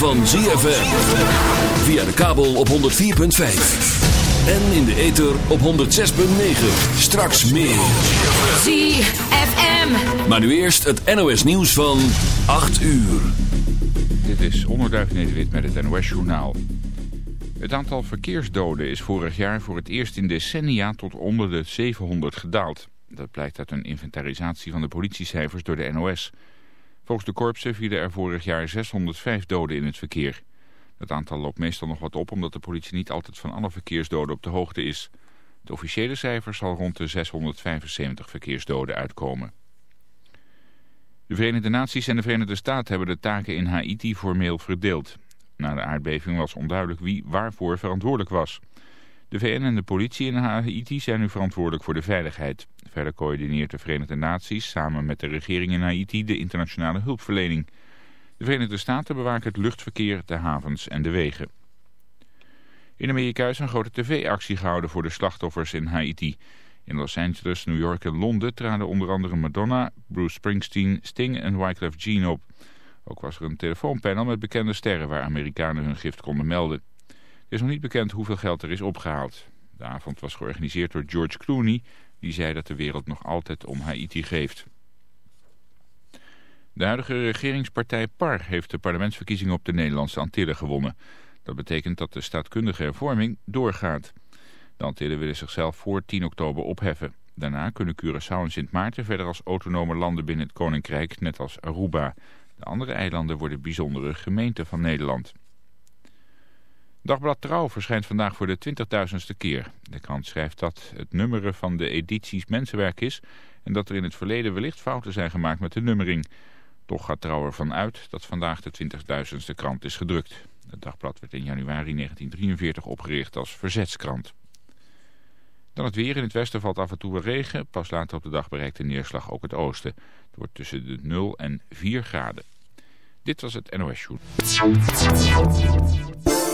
van ZFM. Via de kabel op 104.5. En in de ether op 106.9. Straks meer. ZFM. Maar nu eerst het NOS nieuws van 8 uur. Dit is Onderduif Nederwit met het NOS Journaal. Het aantal verkeersdoden is vorig jaar voor het eerst in decennia tot onder de 700 gedaald. Dat blijkt uit een inventarisatie van de politiecijfers door de NOS. Volgens de korpsen vielen er vorig jaar 605 doden in het verkeer. Het aantal loopt meestal nog wat op omdat de politie niet altijd van alle verkeersdoden op de hoogte is. De officiële cijfers zal rond de 675 verkeersdoden uitkomen. De Verenigde Naties en de Verenigde Staten hebben de taken in Haiti formeel verdeeld. Na de aardbeving was onduidelijk wie waarvoor verantwoordelijk was. De VN en de politie in Haiti zijn nu verantwoordelijk voor de veiligheid. Verder coördineert de Verenigde Naties samen met de regering in Haiti de internationale hulpverlening. De Verenigde Staten bewaken het luchtverkeer, de havens en de wegen. In Amerika is een grote tv-actie gehouden voor de slachtoffers in Haiti. In Los Angeles, New York en Londen traden onder andere Madonna, Bruce Springsteen, Sting en Wyclef Jean op. Ook was er een telefoonpanel met bekende sterren waar Amerikanen hun gift konden melden. Het is nog niet bekend hoeveel geld er is opgehaald. De avond was georganiseerd door George Clooney, die zei dat de wereld nog altijd om Haiti geeft. De huidige regeringspartij PAR heeft de parlementsverkiezingen op de Nederlandse Antillen gewonnen. Dat betekent dat de staatkundige hervorming doorgaat. De Antillen willen zichzelf voor 10 oktober opheffen. Daarna kunnen Curaçao en Sint Maarten verder als autonome landen binnen het Koninkrijk, net als Aruba. De andere eilanden worden bijzondere gemeenten van Nederland. Dagblad Trouw verschijnt vandaag voor de 20.000ste keer. De krant schrijft dat het nummeren van de edities mensenwerk is... en dat er in het verleden wellicht fouten zijn gemaakt met de nummering. Toch gaat Trouw ervan uit dat vandaag de 20.000ste krant is gedrukt. Het dagblad werd in januari 1943 opgericht als verzetskrant. Dan het weer. In het westen valt af en toe regen. Pas later op de dag bereikt de neerslag ook het oosten. Het wordt tussen de 0 en 4 graden. Dit was het NOS Show.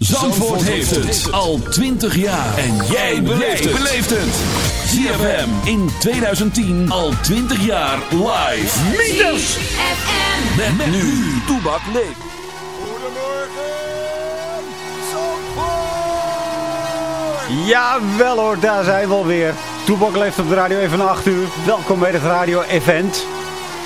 Zandvoort heeft het al 20 jaar. En jij beleeft het. ZFM in 2010 al 20 jaar live. Meters! ZFM. Met, met nu. Toebak leeft. Jawel hoor, daar zijn we alweer. Toebak leeft op de radio even na 8 uur. Welkom bij het radio event.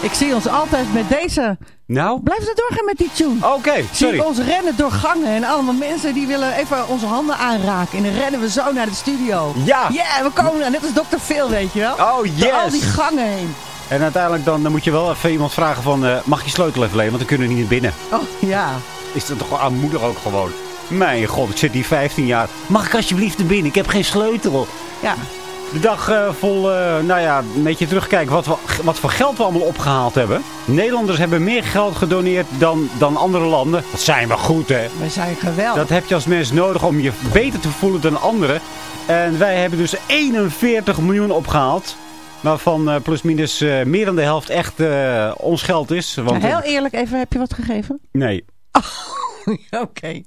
Ik zie ons altijd met deze. Nou, Blijf ze doorgaan met die tune. oké, Zie sorry. ik ons rennen door gangen en allemaal mensen die willen even onze handen aanraken. En dan rennen we zo naar de studio. Ja. Ja, we komen net als Dr. Phil, weet je wel. Oh, Door al die yes. gangen heen. En uiteindelijk dan, dan moet je wel even iemand vragen van, eh, mag je sleutel even lenen? Want dan kunnen we niet naar binnen. Oh, ja. Is dat toch wel aanmoedig ook gewoon? Mijn god, ik zit hier 15 jaar. Mag ik alsjeblieft naar binnen? Ik heb geen sleutel. Ja. De dag eh, vol, eh, nou ja, een beetje terugkijken wat, we, wat voor geld we allemaal opgehaald hebben. Nederlanders hebben meer geld gedoneerd dan, dan andere landen. Dat zijn we goed, hè? We zijn geweldig. Dat heb je als mens nodig om je beter te voelen dan anderen. En wij hebben dus 41 miljoen opgehaald. Waarvan eh, plusminus meer dan de helft echt ons geld is. Want, Nou, heel eerlijk, even, heb je wat gegeven? nee, Oké,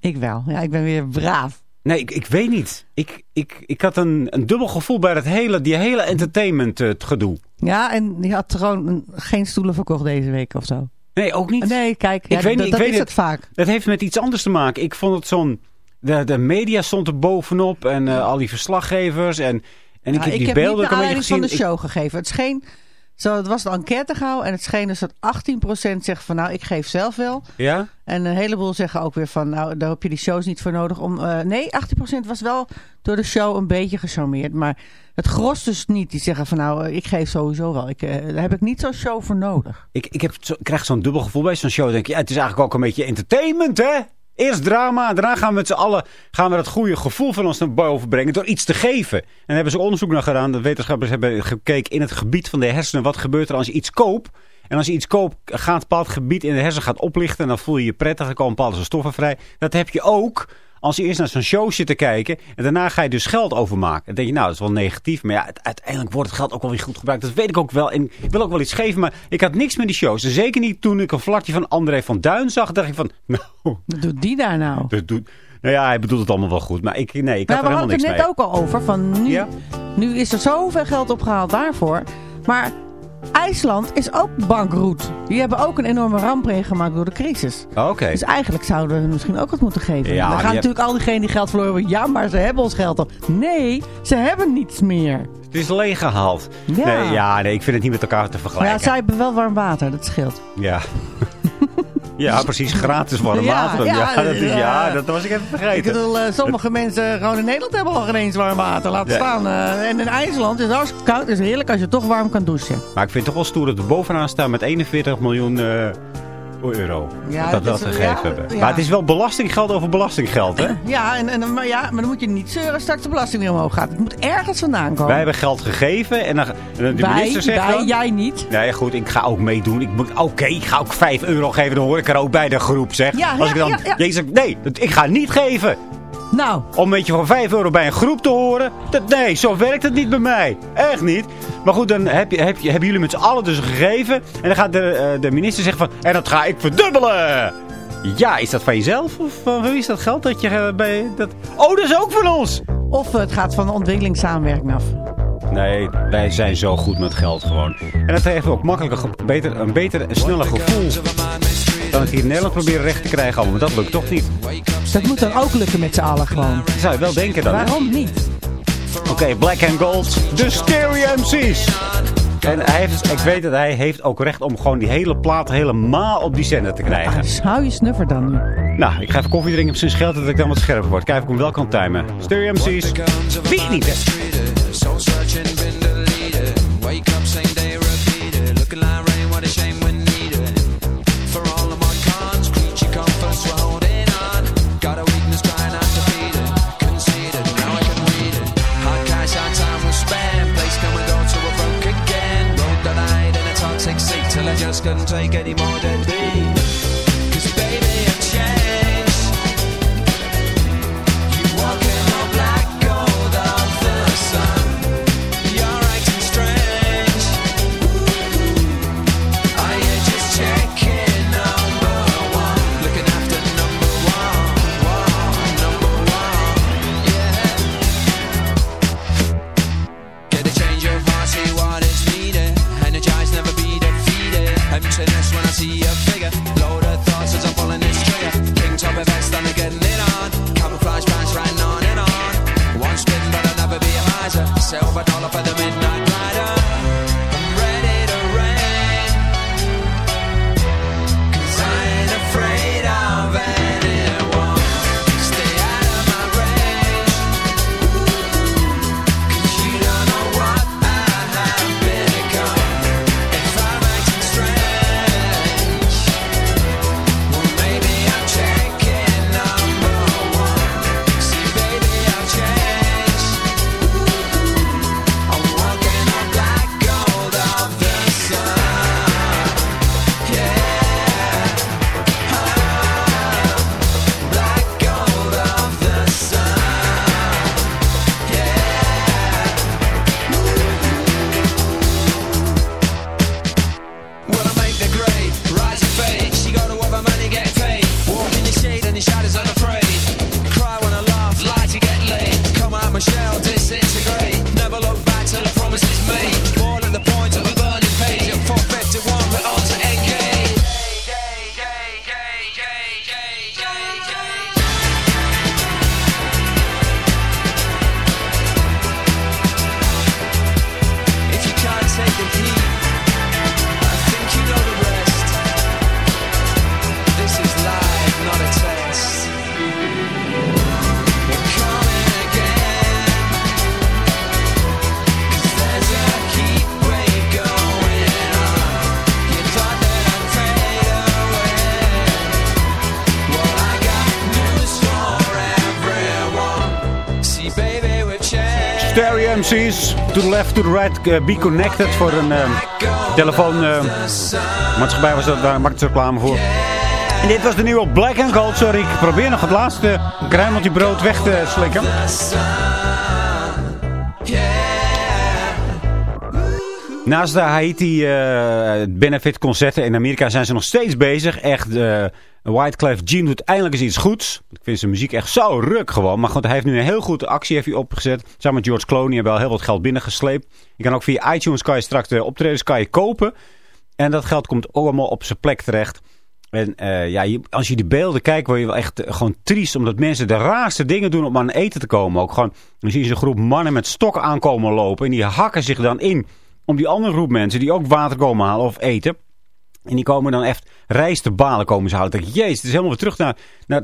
ik wel. Ja, ik ben weer braaf. Nee ik, ik weet niet. Ik, ik, ik had een, een dubbel gevoel bij dat hele, die hele entertainment eh, gedoe. Ja, en die had gewoon een- geen stoelen verkocht deze week of zo. Nee, ook niet. Nee, kijk, ja, Ik weet niet, dat, ik dat weet is het. het vaak. Dat heeft met iets anders te maken. Ik vond het zo'n... De, de media stond er bovenop en eh, al die verslaggevers. En, en ik heb die ik beelden heb niet een naar beetje aanleiding van de Ik- show gegeven. Het scheen, zo, het was een enquête gehouden en het scheen dus dat 18% zegt van nou, ik geef zelf wel. ja? En een heleboel zeggen ook weer van nou, daar heb je die shows niet voor nodig. Om, eh, nee, 18% was wel door de show een beetje gecharmeerd. Maar het gros dus niet. Die zeggen van nou, eh, ik geef sowieso wel. Ik, eh, daar heb ik niet zo'n show voor nodig. Ik, ik, heb zo, ik krijg zo'n dubbel gevoel bij zo'n show. Denk ik, ja, het is eigenlijk ook een beetje entertainment, hè? Eerst drama, daarna gaan we met z'n allen gaan we dat goede gevoel van ons naar boven brengen door iets te geven. En daar hebben ze onderzoek naar gedaan. De wetenschappers hebben gekeken in het gebied van de hersenen. Wat gebeurt er als je iets koopt? En als je iets koopt, gaat een bepaald gebied in de hersenen gaat oplichten. En dan voel je je prettig, er komen bepaalde stoffen vrij. Dat heb je ook als je eerst naar zo'n show zit te kijken. En daarna ga je dus geld overmaken. Dan denk je, nou, dat is wel negatief. Maar ja, uiteindelijk wordt het geld ook wel weer goed gebruikt. Dat weet ik ook wel. En ik wil ook wel iets geven. Maar ik had niks met die shows. En zeker niet toen ik een vlakje van André van Duin zag. dacht ik van, nou, Wat doet die daar nou? dat doet... Nou ja, hij bedoelt het allemaal wel goed. Maar ik, nee, ik had Nou, er we helemaal hadden niks het mee. net ook al over. Van nu, Ja? nu is er zoveel geld opgehaald daarvoor. Maar IJsland is ook bankroet. Die hebben ook een enorme ramp meegemaakt door de crisis. Oké. Dus eigenlijk zouden we misschien ook wat moeten geven. Ja, Dan gaan natuurlijk al diegenen die geld verloren hebben. Ja, maar ze hebben ons geld al. Nee, ze hebben niets meer. Het is leeggehaald. Ja. Nee, ja, nee, ik vind het niet met elkaar te Maar ja, vergelijken. zij hebben wel warm water. Dat scheelt. Ja. Ja, precies. Gratis warm water. ja, Ja, dat, is, ja. dat was ik even Ik vergeten. bedoel, eh, sommige mensen gewoon in Nederland hebben al geen eens warm water. Laat Ja. staan. eh, en in IJsland is het hartstikke koud. Het is heerlijk als je toch warm kan douchen. Maar ik vind het toch wel stoer dat we bovenaan staan met 41 miljoen eh, euro. Ja, dat we dat gegeven hebben. ja. Maar het is wel belastinggeld over belastinggeld, hè? Ja, en, en, maar, ja, maar dan moet je niet zeuren straks de belasting weer omhoog gaat. Het moet ergens vandaan komen. Wij hebben geld gegeven en dan, en dan de wij, minister zegt wij, dan... jij niet. Nee, goed, ik ga ook meedoen. Ik moet, oké, ik ga ook 5 euro geven. Dan hoor ik er ook bij de groep, zeg. Ja, Als ik dan. Jezus, nee, ik ga niet geven. Nou, Om een beetje voor 5 euro bij een groep te horen. Dat, nee, zo werkt het niet bij mij. Echt niet. Maar goed, dan heb je, heb je, hebben jullie met z'n allen dus gegeven. En dan gaat de, eh, de minister zeggen van... En dat ga ik verdubbelen. Ja, is dat van jezelf? Of van wie is dat geld dat je eh, bij... Dat... Oh, dat is ook van ons. of het gaat van de ontwikkelingssamenwerking af. Nee, wij zijn zo goed met geld gewoon. En dat heeft ook makkelijker, beter, een beter en sneller gevoel. Dan het hier in Nederland proberen recht te krijgen. Maar dat lukt toch niet. Dat moet dan ook lukken met z'n allen gewoon. Dat zou je wel denken dan. hè? Waarom niet? Oké, Black and Gold. De Stereo MC's. En hij heeft, ik weet dat hij heeft ook recht om gewoon die hele plaat helemaal op die zender te krijgen. Hou je snuffer dan nu. Nou, ik ga even koffie drinken op zijn scheld dat ik dan wat scherper word. Kijk of ik hem wel kan timen. Stereo MC's. Wie niet, just couldn't take any more than be. MC's. To the left, to the right, eh, be connected. Voor een uh, telefoonmaatschappij was dat, daar maakte ze voor. En dit was de nieuwe Black and Gold. Sorry, ik probeer nog het laatste kruimeltje brood weg te slikken. Naast de Haiti uh, benefit concerten in Amerika zijn ze nog steeds bezig. Echt, uh, Whiteclef Jean doet eindelijk eens iets goeds. Ik vind zijn muziek echt zo ruk gewoon. Maar goed, hij heeft nu een heel goed actie heeft hij opgezet. Samen met George Clooney hebben wel heel wat geld binnengesleept. Je kan ook via iTunes kan je straks de optredens kan je kopen. En dat geld komt allemaal op zijn plek terecht. En uh, ja, als je die beelden kijkt, word je wel echt gewoon triest. Omdat mensen de raarste dingen doen om aan eten te komen. Ook gewoon, dan zie je zo'n groep mannen met stokken aankomen lopen. En die hakken zich dan in om die andere groep mensen die ook water komen halen of eten. En die komen dan echt rijstebalen komen ze ik, jezus, het is helemaal weer terug naar, naar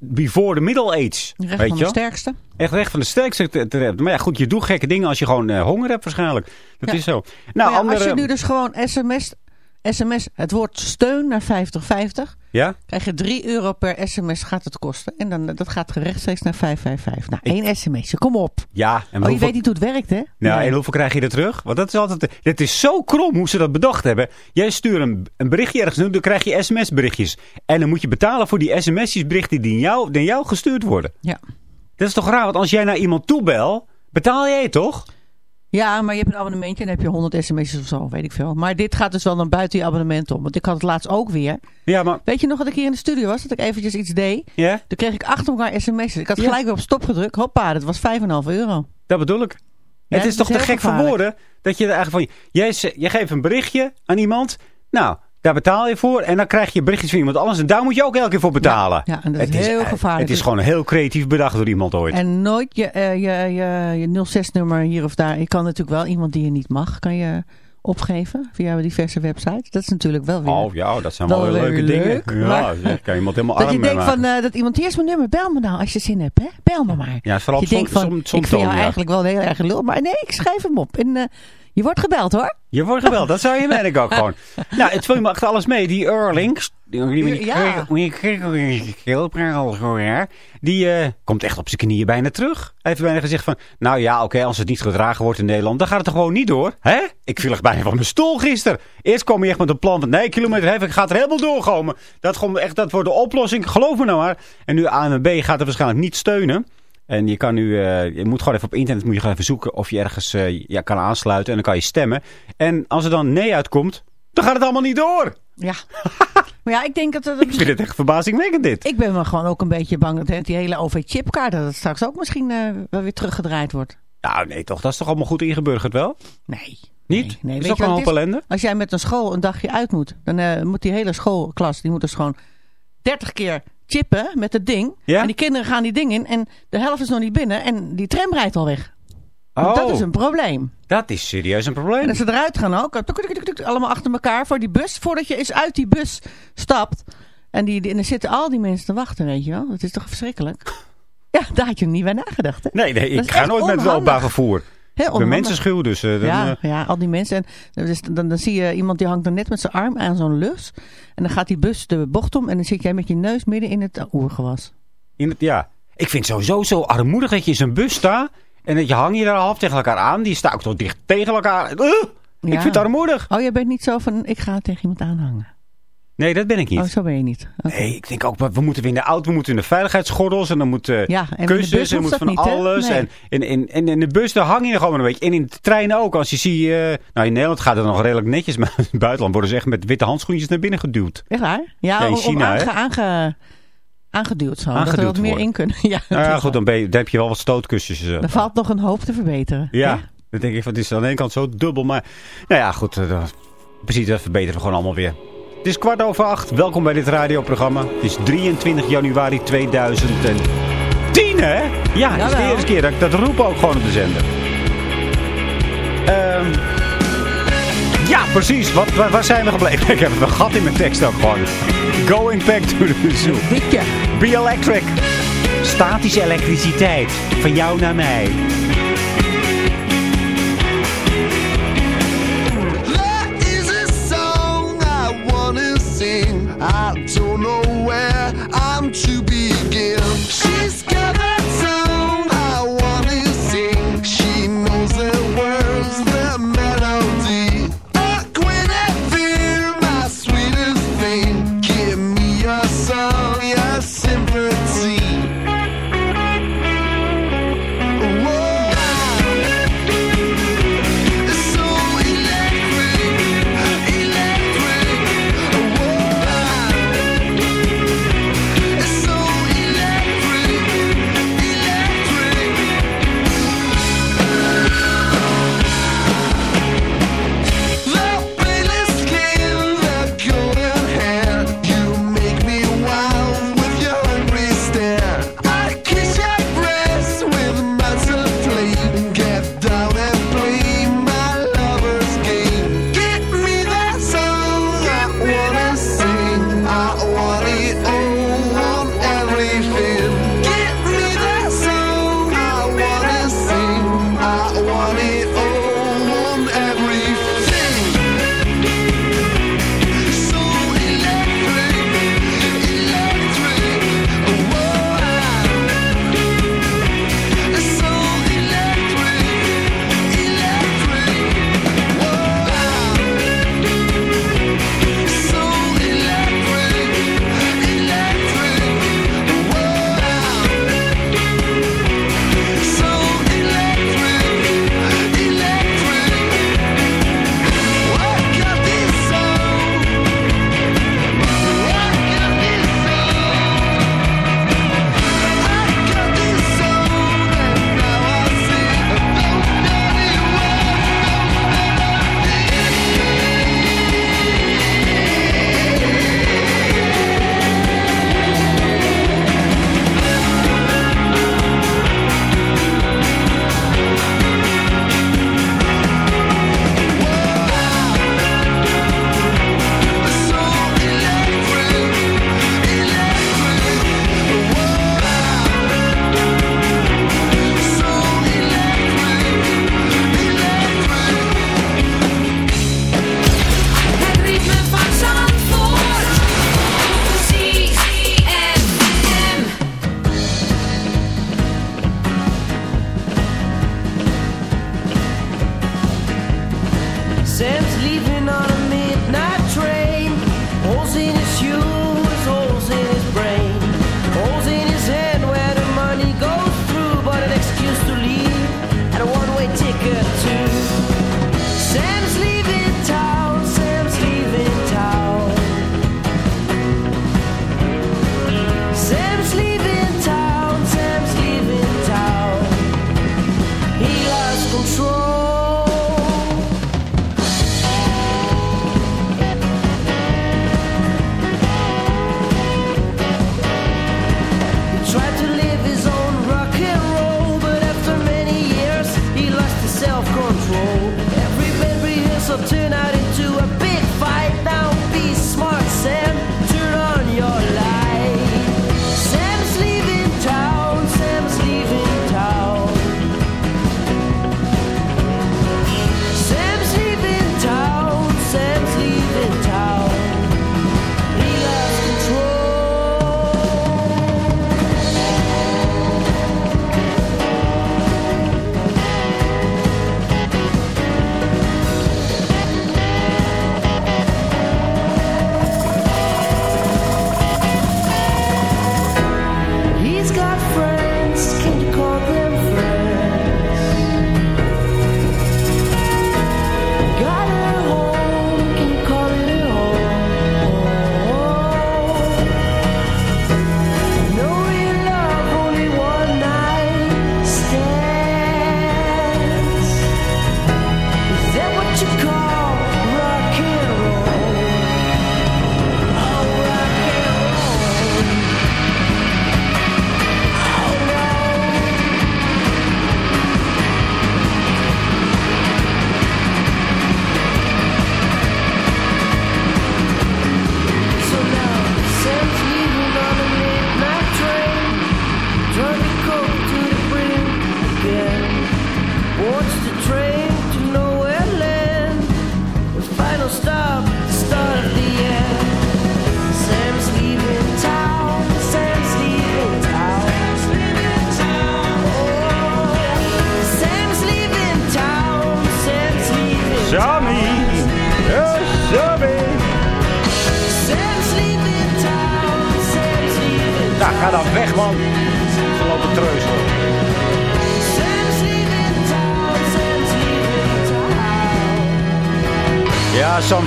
before the middle age. Recht weet van je? de sterkste. Echt recht van de sterkste te, te hebben. Maar ja, goed, je doet gekke dingen als je gewoon uh, honger hebt waarschijnlijk. Dat Ja. is zo. Nou, ja, andere... Als je nu dus gewoon sms, sms het woord steun naar 5050, Ja? krijg je 3 euro per sms gaat het kosten. En dan, dat gaat rechtstreeks naar 555. Nou, één sms'je, kom op. Ja. En Oh, je weet niet hoe het werkt, hè? Nou, en hoeveel krijg je er terug? Want dat is altijd... Het is zo krom hoe ze dat bedacht hebben. Jij stuurt een, een berichtje ergens naartoe, dan krijg je sms-berichtjes. En dan moet je betalen voor die sms-berichten die in jou, die jou gestuurd worden. Ja. Dat is toch raar? Want als jij naar iemand toe bel, betaal jij toch? Ja, maar je hebt een abonnementje en dan heb je 100 sms'jes of zo, weet ik veel. Maar dit gaat dus wel dan buiten je abonnement om. Want ik had het laatst ook weer. Ja, maar... Weet je nog dat ik hier in de studio was? Dat ik eventjes iets deed? Ja, Toen kreeg ik achter elkaar sms'jes. Ik had gelijk weer op stop gedrukt. Hoppa, dat was 5,5 euro. dat bedoel ik. Ja, het is toch te gek voor woorden dat je er eigenlijk van... Jij, ze- jij geeft een berichtje aan iemand. Nou, daar betaal je voor. En dan krijg je berichtjes van iemand anders. En daar moet je ook elke keer voor betalen. Ja, en dat is het heel eh, gevaarlijk. Het is gewoon heel creatief bedacht door iemand ooit. En nooit je, eh, je, je, je 06-nummer hier of daar. Je kan natuurlijk wel iemand die je niet mag, kan je opgeven via diverse websites. Dat is natuurlijk wel weer... Oh ja, dat zijn Wel weer leuke leuk, dingen. Ja, maar- zeg, kan iemand helemaal dat arm je mee denkt van, eh, dat iemand, hier is mijn nummer, bel me nou als je zin hebt, hè? Bel me maar. Ja, vooral je op denkt som- van, som- ik vind jou ja. eigenlijk wel heel erg lul, maar nee, ik schrijf hem op. En eh, je wordt gebeld hoor. Je wordt gebeld, dat zou je merken ook gewoon. Nou, het je maar echt alles mee. Die Erlings, die, Ja. die, die eh, komt echt op zijn knieën bijna terug. Hij heeft bijna gezegd van, nou ja, oké, als het niet gedragen wordt in Nederland, dan gaat het er gewoon niet door. Hè? Ik viel echt bijna van mijn stoel gisteren. Eerst kwam hij echt met een plan van, nee, kilometer heffing gaat er helemaal doorkomen. Dat, gewoon echt, dat wordt de oplossing, geloof me nou maar. En nu ANWB gaat er waarschijnlijk niet steunen. En je kan nu, eh, je moet gewoon even op internet moet je gewoon even zoeken of je ergens eh, ja, kan aansluiten. En dan kan je stemmen. En als er dan nee uitkomt, dan gaat het allemaal niet door. Ja. maar ja, ik denk dat... dat Ik vind het echt verbazingwekkend dit. ik ben wel gewoon ook een beetje bang dat die hele OV-chipkaart... dat het straks ook misschien eh, wel weer teruggedraaid wordt. Nou nee toch, dat is toch allemaal goed ingeburgerd wel? Nee. Niet? Nee, nee. is Weet ook je een hoop het ellende. Als jij met een school een dagje uit moet, dan moet die hele schoolklas, die moet dus gewoon 30 keer chippen met het ding. Ja? En die kinderen gaan die ding in en de helft is nog niet binnen en die tram rijdt al weg. Oh, Dat is een probleem. dat is serieus een probleem. En als ze eruit gaan ook, allemaal achter elkaar voor die bus, voordat je eens uit die bus stapt. En, die, en dan zitten al die mensen te wachten, weet je wel. Dat is toch verschrikkelijk? Ja, daar had je niet bij nagedacht, hè? Nee, nee, ik ga nooit met het onhandig. openbaar vervoer. Ben onhandig. mensenschuw, dus... eh, dan, Ja, eh, ja, al die mensen. En dan, dan, dan zie je iemand die hangt dan net met zijn arm aan zo'n lus. En dan gaat die bus de bocht om en dan zit jij met je neus midden in het oergewas. in het, ja. Ik vind het sowieso zo armoedig dat je in zo'n bus staat... en dat je hang je daar half tegen elkaar aan. Die staan ook toch dicht tegen elkaar. Uh, Ik vind het armoedig. Oh, jij bent niet zo van, ik ga tegen iemand aanhangen. Nee, dat ben ik niet. Oh, zo ben je niet. Nee, ik denk ook, we moeten weer in de auto, we moeten in de veiligheidsgordels en dan moeten Ja, en kussens bus en moet van niet, alles. Nee. En in, in, in, in de bus, daar hang je nog gewoon een beetje. En in de treinen ook. Als je ziet, eh, nou in Nederland gaat het nog redelijk netjes, maar in het buitenland worden ze echt met witte handschoentjes naar binnen geduwd. Echt waar? Ja, Ja, in China, aange, hè? aange, aangeduwd zo. dat er Aangeduwd wat meer in kunnen. ja, Nou ja, goed, dan, ben je, dan heb je wel wat stootkussens. eh. Er valt nog een hoop te verbeteren. ja, Hè? dan denk ik van, het is aan de ene kant zo dubbel, maar nou ja, goed, eh, precies, dat verbeteren we gewoon allemaal weer. Het is kwart over acht. Welkom bij dit radioprogramma. Het is 23 januari 2010, hè? Ja, het is de eerste keer dat ik dat roep ook gewoon op de zender. Ehm ja, precies. Wat, waar, waar zijn we gebleven? Ik heb een gat in mijn tekst ook gewoon. Going back to the zoo. Dikke. Be Electric. Statische elektriciteit. Van jou naar mij. I don't know where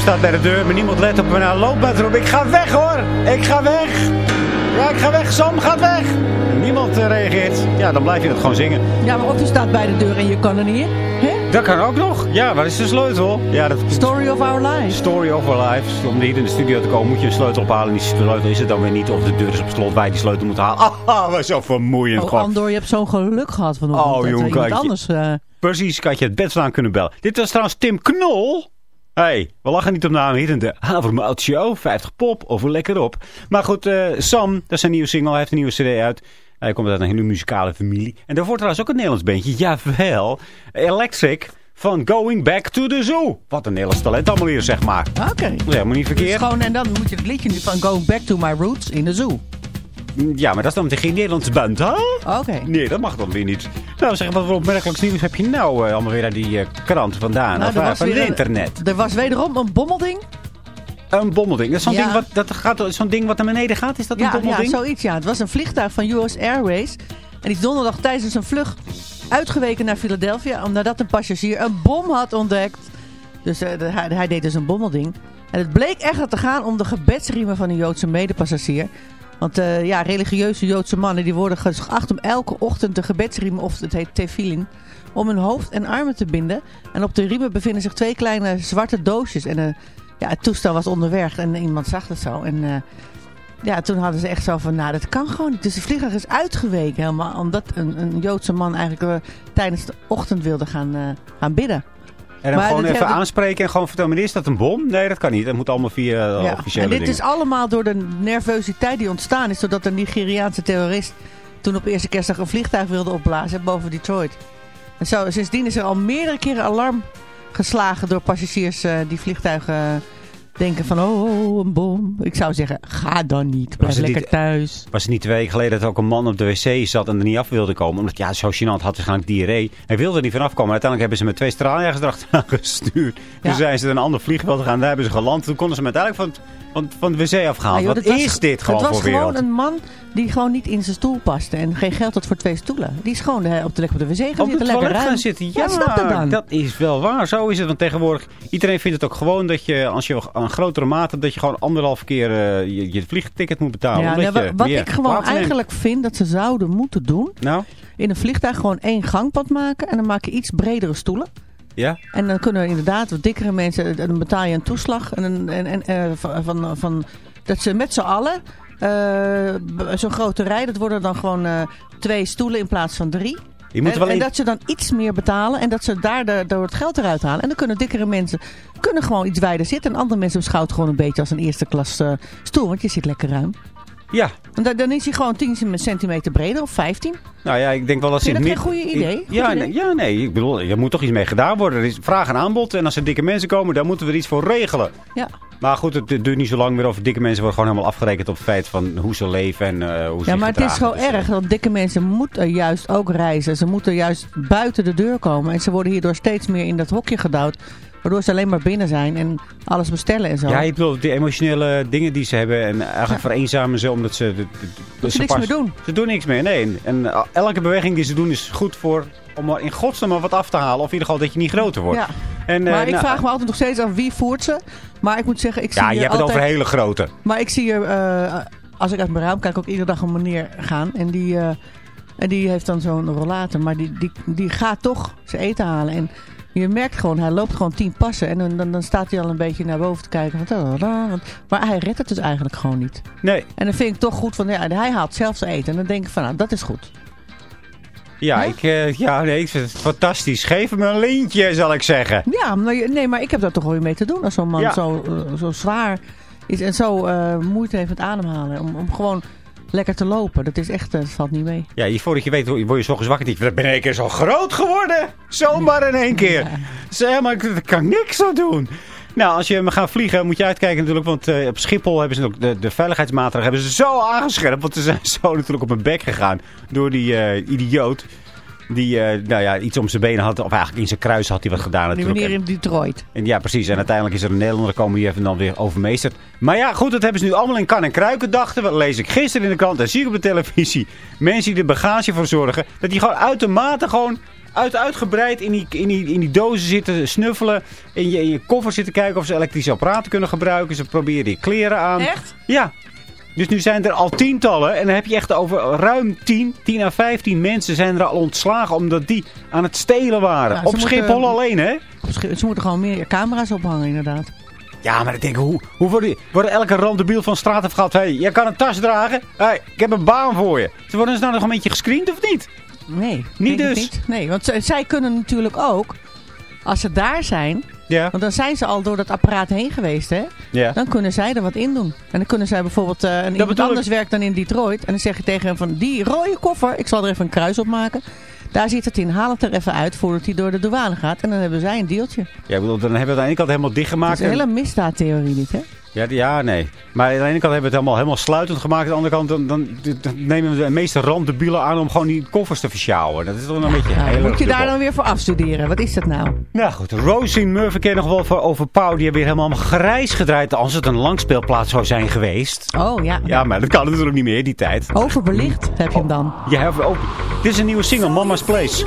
staat bij de deur, maar niemand let op me. Nou, loop maar erop. Ik ga weg, hoor. Ik ga weg. Ja, ik ga weg. Sam gaat weg. Niemand eh, reageert. Ja, dan blijf je dat gewoon zingen. Ja, maar of je staat bij de deur en je kan er niet in. Hè? Dat kan ook nog. Ja, waar is de sleutel? Ja, dat Story of our lives. Story of our lives. Om hier in de studio te komen moet je een sleutel ophalen. Die sleutel is het dan weer niet. Of de deur is op slot je die sleutel moet halen. Ah, wat zo vermoeiend. Oh, gewoon. Andor, je hebt zo'n geluk gehad vanochtend. Oh, jongen, iemand anders... eh, Precies, kan je het bed slaan kunnen bellen. Dit was trouwens Tim Knol. Hey, we lachen niet op naam hier in de Havermout Show. 50 pop, over lekker op. Maar goed, eh, Sam, dat is een nieuwe single. Hij heeft een nieuwe cd uit. Hij komt uit een hele muzikale familie. En daarvoor trouwens ook een Nederlands bandje. Jawel. Electric van Going Back to the Zoo. Wat een Nederlands talent allemaal hier, zeg maar. Oké. Dat is helemaal niet Dus verkeerd. gewoon, en dan moet je het liedje nu van Going Back to My Roots in de zoo. Ja, maar dat is dan meteen geen Nederlands band, hè? Oké. Nee, dat mag dan weer niet. Nou, zeg, wat voor opmerkelijks nieuws heb je nou eh, allemaal weer uit die eh, krant vandaan? Nou, of eh, van het een- internet? Er was wederom een bommelding. Een bommelding. Dat is zo'n Ja. ding, wat, dat gaat, zo'n ding wat naar beneden gaat? Is dat een Ja, ja, bommelding? zoiets ja. Het was een vliegtuig van US Airways. En die is donderdag tijdens een vlucht uitgeweken naar Philadelphia. Omdat een passagier een bom had ontdekt. Dus hij, hij deed dus een bommelding. En het bleek echt te gaan om de gebedsriemen van een Joodse medepassagier. Want eh, ja, religieuze Joodse mannen die worden geacht om elke ochtend de gebedsriemen, of het heet tefillin, om hun hoofd en armen te binden. En op de riemen bevinden zich twee kleine zwarte doosjes. En eh, ja, het toestel was onderweg en iemand zag het zo. En eh, ja, toen hadden ze echt zo van, nou dat kan gewoon niet. Dus de vliegtuig is uitgeweken helemaal, omdat een, een Joodse man eigenlijk tijdens de ochtend wilde gaan, gaan bidden. En dan Maar gewoon even hebben- aanspreken en gewoon vertellen, meneer, is dat een bom? Nee, dat kan niet. Dat moet allemaal via Ja. officiële En dit dingen. is allemaal door de nervositeit die ontstaan is, doordat een Nigeriaanse terrorist toen op eerste kerstdag een vliegtuig wilde opblazen boven Detroit. En zo, sindsdien is er al meerdere keren alarm geslagen door passagiers eh, die vliegtuigen denken van, oh, een bom. Ik zou zeggen, ga dan niet. Blijf lekker niet- thuis. Was het niet twee weken geleden dat ook een man op de wc zat en er niet af wilde komen? Omdat, ja, zo gênant had waarschijnlijk diarree. Hij wilde er niet vanaf komen. Uiteindelijk hebben ze met twee straaljagers erachteraan gestuurd. Ja. Toen zijn ze naar een ander vliegveld gegaan. Daar hebben ze geland. Toen konden ze hem uiteindelijk van, van, van de wc afgehaald. Ah, joh, Wat was- is dit gewoon Het was voor gewoon wereld? een man die gewoon niet in zijn stoel paste. En geen geld had voor twee stoelen. Die is gewoon eh, op de, op de wc gaan Op zitten. Lekker ruim. gaan zitten. Ja, dan. dat is wel waar. Zo is het. Want tegenwoordig, iedereen vindt het ook gewoon dat je, als je een grotere mate hebt, dat je gewoon anderhalf keer eh, je, je vliegticket moet betalen. Ja, nou, je wat ik gewoon neemt. eigenlijk vind dat ze zouden moeten doen. Nou, In een vliegtuig gewoon één gangpad maken. En dan maak je iets bredere stoelen. Ja. En dan kunnen inderdaad wat dikkere mensen, dan betaal je een toeslag. En, en, en, eh, van, van, van, dat ze met z'n allen, eh, b- zo'n grote rij, dat worden dan gewoon eh, twee stoelen in plaats van drie. Je moet en, wel en in- dat ze dan iets meer betalen en dat ze daar de, door het geld eruit halen. En dan kunnen dikkere mensen kunnen gewoon iets wijder zitten. En andere mensen beschouwen het gewoon een beetje als een eerste klas eh, stoel, want je zit lekker ruim. Ja, En dan, is hij gewoon 10 centimeter breder of 15. nou ja, ik denk wel dat ze Vind je dat geen goede idee? Ik- Ja, Goed nee, idee? ja, nee, ik bedoel, er moet toch iets mee gedaan worden. Er is vraag en aanbod. En als er dikke mensen komen, dan moeten we er iets voor regelen. Ja. Maar goed, het duurt niet zo lang meer over dikke mensen worden gewoon helemaal afgerekend op het feit van hoe ze leven en eh, hoe ze Ja, maar het is gewoon Dus, eh, erg. Want dikke mensen moeten juist ook reizen. Ze moeten juist buiten de deur komen. En ze worden hierdoor steeds meer in dat hokje gedouwd. Waardoor ze alleen maar binnen zijn en alles bestellen en zo. Ja, ik bedoel, die emotionele dingen die ze hebben. En eigenlijk vereenzamen ze omdat ze... de- de- de- Dat ze ze niks meer doen. Ze doen niks meer, nee. En, en eh, elke beweging die ze doen is goed voor... om er in godsnaam wat af te halen. Of in ieder geval dat je niet groter wordt. Ja. En, eh, Maar ik nou, vraag me altijd nog steeds af wie voert ze. Maar ik moet zeggen, ik zie Ja, je hebt het over hele grote. Maar ik zie hier, eh, als ik uit mijn raam kijk, ook iedere dag een meneer gaan. En die, en die heeft dan zo'n rollator. Maar die, die, die gaat toch zijn eten halen. En je merkt gewoon, hij loopt gewoon tien passen. En dan, dan, dan staat hij al een beetje naar boven te kijken. Want- maar hij redt het dus eigenlijk gewoon niet. Nee, En dan vind ik toch goed van, ja, hij haalt zelf zijn eten. En dan denk ik van, nou, dat is goed. ja, ik, eh, ja nee, ik vind het fantastisch. Geef hem een lintje, zal ik zeggen. Ja, maar, nee, maar ik heb daar toch wel weer mee te doen. Als zo'n man Ja. zo, eh, zo zwaar is en zo eh, moeite heeft met ademhalen. Om, om gewoon lekker te lopen. Dat is echt, eh, dat valt niet mee. Ja, je, voordat je weet, word je zo wakker. ben ik in één keer zo groot geworden. Zomaar in één keer. Zeg maar, daar kan ik niks aan doen. Nou, als je me gaat vliegen, moet je uitkijken natuurlijk. Want eh, op Schiphol hebben ze ook de, de veiligheidsmaatregelen hebben ze zo aangescherpt. Want ze zijn zo natuurlijk op hun bek gegaan door die eh, idioot. Die eh, nou ja, iets om zijn benen had. Of eigenlijk in zijn kruis had hij wat gedaan Die natuurlijk. meneer in Detroit. En ja, precies. En uiteindelijk is er een Nederlander gekomen die hem dan weer overmeesterd. Maar ja, goed, dat hebben ze nu allemaal in kan en kruiken dachten. Wat lees ik gisteren in de krant en zie ik op de televisie. Mensen die er bagage voor zorgen. Dat die gewoon uitermate gewoon uit, uitgebreid in die, in, die, in die dozen zitten snuffelen. In je, in je koffer zitten kijken of ze elektrische apparaten kunnen gebruiken. Ze proberen je kleren aan. Echt? Ja. Dus nu zijn er al tientallen. En dan heb je echt over ruim 10, 10 à 15 mensen zijn er al ontslagen. Omdat die aan het stelen waren. Op moeten- Schiphol alleen, hè? Ze moeten gewoon meer camera's ophangen, inderdaad. Ja, maar ik denk, hoe, hoe worden, worden elke randebiel van straat afgehaald? Hé, hey, jij kan een tas dragen. Hey, ik heb een baan voor je. Ze worden ze nou nog een beetje gescreend of niet? Nee. Niet dus? Niet. Nee, want zij kunnen natuurlijk ook, als ze daar zijn, Ja. want dan zijn ze al door dat apparaat heen geweest, hè? Ja. Dan kunnen zij er wat in doen. En dan kunnen zij bijvoorbeeld, eh en iemand bedoel ik. anders werkt dan in Detroit. En dan zeg je tegen hem van, die rode koffer, ik zal er even een kruis op maken. Daar zit het in, haal het er even uit voordat hij door de douane gaat. En dan hebben zij een deeltje. Ja, ik bedoel, dan hebben we het aan de ene kant helemaal Het dichtgemaakt. is een hele misdaadtheorie dit, hè? Ja, ja, nee. Maar aan de ene kant hebben we het helemaal, helemaal sluitend gemaakt. Aan de andere kant dan, dan, dan nemen we de meeste randebielen aan om gewoon die koffers te versjouwen. Dat is toch een beetje heel moet je daar dan weer voor afstuderen? Wat is dat nou? Nou goed, Rosie Murphy ken nog wel voor over Pauw. Die hebben weer helemaal grijs gedraaid als het een langspeelplaats zou zijn geweest. Oh ja, Ja, maar dat kan natuurlijk niet meer, die tijd. overbelicht heb je hem dan. Je hebt ook... Dit is een nieuwe single, Mama's Place.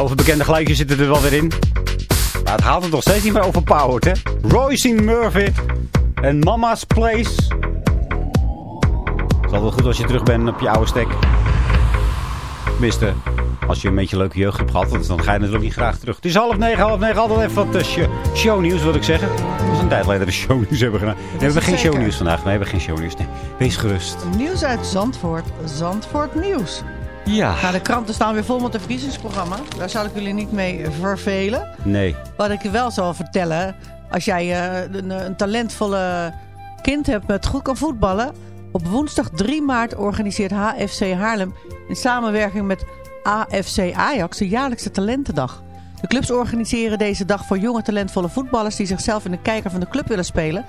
De overbekende geluidjes zitten er wel weer in. Maar het gaat het nog steeds niet meer overpowered, hè? Royce Murphy en Mama's Place. Het is altijd goed als je terug bent op je oude stek. Tenminste, als je een beetje leuke jeugd hebt gehad, dan ga je natuurlijk niet graag terug. Het is half negen, half negen, altijd even wat eh, sh- shownieuws, wil ik zeggen. Dat is een tijd geleden dat we shownieuws hebben gedaan. Nee, we hebben geen shownieuws vandaag. Nee, we hebben geen shownieuws. Nee, wees gerust. Nieuws uit Zandvoort. Zandvoort Nieuws. Ja. Nou, de kranten staan weer vol met een verkiezingsprogramma. Daar zal ik jullie niet mee vervelen. Nee. Wat ik je wel zal vertellen, als jij eh, een, een talentvolle kind hebt met goed kan voetballen. Op woensdag 3 maart organiseert HFC Haarlem in samenwerking met AFC Ajax de jaarlijkse talentendag. De clubs organiseren deze dag voor jonge talentvolle voetballers die zichzelf in de kijker van de club willen spelen.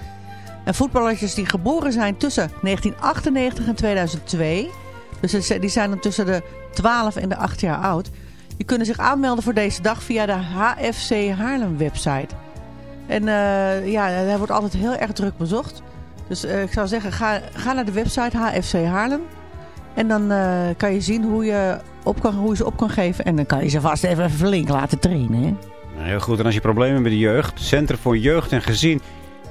En voetballertjes die geboren zijn tussen 1998 en 2002. Dus die zijn dan tussen de 12 en de 8 jaar oud. Die kunnen zich aanmelden voor deze dag via de HFC Haarlem website. En eh, ja, hij wordt altijd heel erg druk bezocht. Dus eh, ik zou zeggen, ga, ga naar de website HFC Haarlem. En dan eh, kan je zien hoe je, op kan, hoe je ze op kan geven. En dan kan je ze vast even flink laten trainen. Hè? Nou, Heel goed. En als je problemen hebt met de jeugd, Centrum voor Jeugd en Gezin.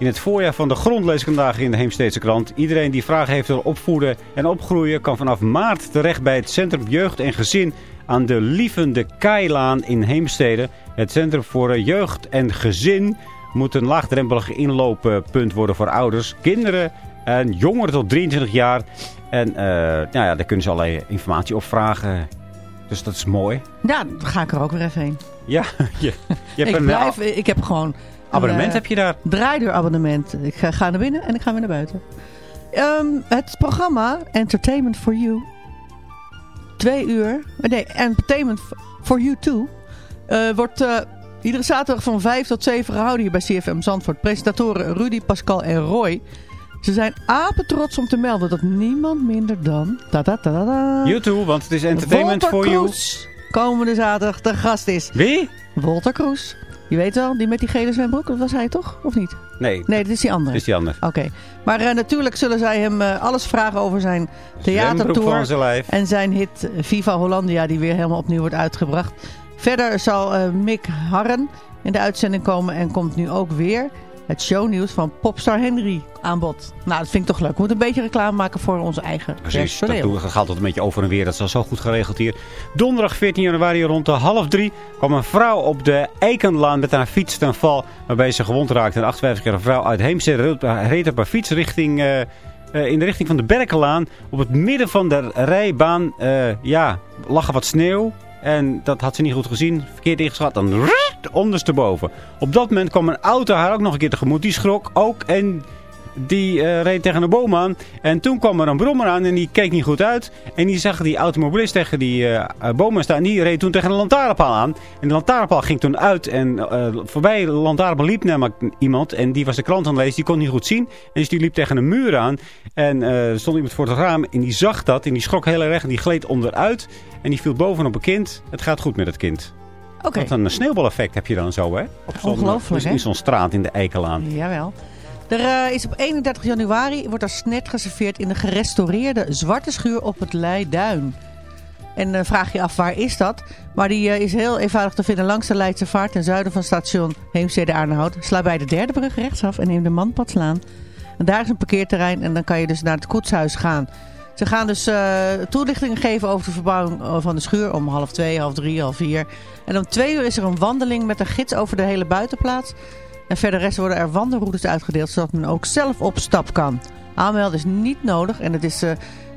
In het voorjaar van de grond lees ik vandaag in de Heemsteedse krant. Iedereen die vragen heeft over opvoeden en opgroeien... kan vanaf maart terecht bij het Centrum Jeugd en Gezin... aan de Lievende Keilaan in Heemstede. Het Centrum voor Jeugd en Gezin moet een laagdrempelig inlooppunt worden voor ouders, kinderen en jongeren tot 23 jaar. En eh, nou ja, daar kunnen ze allerlei informatie op vragen. Dus dat is mooi. Ja, dan ga ik er ook weer even heen. Ja, je, je hebt Ik, een blijf, ik heb gewoon... abonnement eh, heb je daar. draaideurabonnement. Ik ga, ga naar binnen en ik ga weer naar buiten. Ehm, het programma Entertainment for You. Twee uur. eh, Nee, Entertainment for You too. eh, wordt iedere zaterdag van 5 tot 7 gehouden hier bij CFM Zandvoort. Presentatoren Rudy, Pascal en Roy. Ze zijn apen trots om te melden dat niemand minder dan... Ta -ta -ta -ta -ta, YouTube, want het is entertainment Walter for you. Komende zaterdag de gast is. Wie? Walter Kroes. Je weet wel, die met die gele zwembroek, dat was hij toch? Of niet? Nee, Nee, dat is die andere. dat is die ander. Oké. Maar eh, natuurlijk zullen zij hem eh, alles vragen over zijn theatertour. zijn lijf. En zijn hit eh, Viva Hollandia, die weer helemaal opnieuw wordt uitgebracht. Verder zal Mick Harren in de uitzending komen en komt nu ook weer het shownieuws van Popstar Henry aan bod. Nou, dat vind ik toch leuk. We moeten een beetje reclame maken voor onze eigen Precies, dat, doen- gaat altijd een beetje over en weer. Dat is al zo goed geregeld hier. Donderdag 14 januari rond de half drie kwam een vrouw op de Eikenlaan met haar fiets ten val. Waarbij ze gewond raakte. Een 58-jarige vrouw uit Heemstede reed op- haar fiets richting, eh, eh, in de richting van de Berkenlaan. Op het midden van de rijbaan eh, ja, lag er wat sneeuw. En dat had ze niet goed gezien. Verkeerd ingeschat. Dan ondersteboven. Op dat moment kwam een auto haar ook nog een keer tegemoet. Die schrok ook. En die eh, reed tegen een boom aan. En toen kwam er een brommer aan en die keek niet goed uit. En die zag die automobilist tegen die boom aan staan. Die reed toen tegen een lantaarnpaal aan. En de lantaarnpaal ging toen uit. En voorbij de lantaarnpaal liep namelijk iemand. En die was de krant aan het lezen. Die kon niet goed zien. En dus die liep tegen een muur aan. En er stond iemand voor het raam. En die zag dat. En die schrok heel erg. En die gleed onderuit. En die viel bovenop een kind. Het gaat goed met het kind. Wat een sneeuwbaleffect heb je dan zo, hè? Op zo'n- Ongelooflijk, hè? In zo'n straat in de Eikelaan. jawel. Er eh, is op 31 januari wordt er snet geserveerd in de gerestaureerde Zwarte Schuur op het Leiduin. En dan vraag je af, waar is dat? Maar die eh, is heel eenvoudig te vinden langs de Leidse Vaart ten zuiden van station Heemstede-Arnhout. Sla bij de derde brug rechtsaf en neem de Manpadslaan. En daar is een parkeerterrein en dan kan je dus naar het koetshuis gaan. Ze gaan dus toelichtingen geven over de verbouwing van de schuur om half twee, half drie, half vier. En om twee uur is er een wandeling met een gids over de hele buitenplaats. En verder rest worden er wandelroutes uitgedeeld, zodat men ook zelf op stap kan. Aanmelden is niet nodig en het is eh,